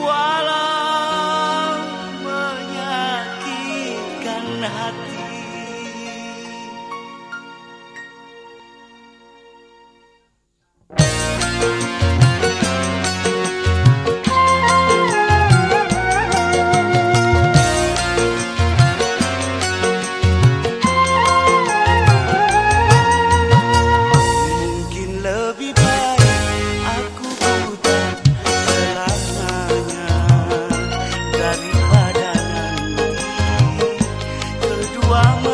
why. Kedua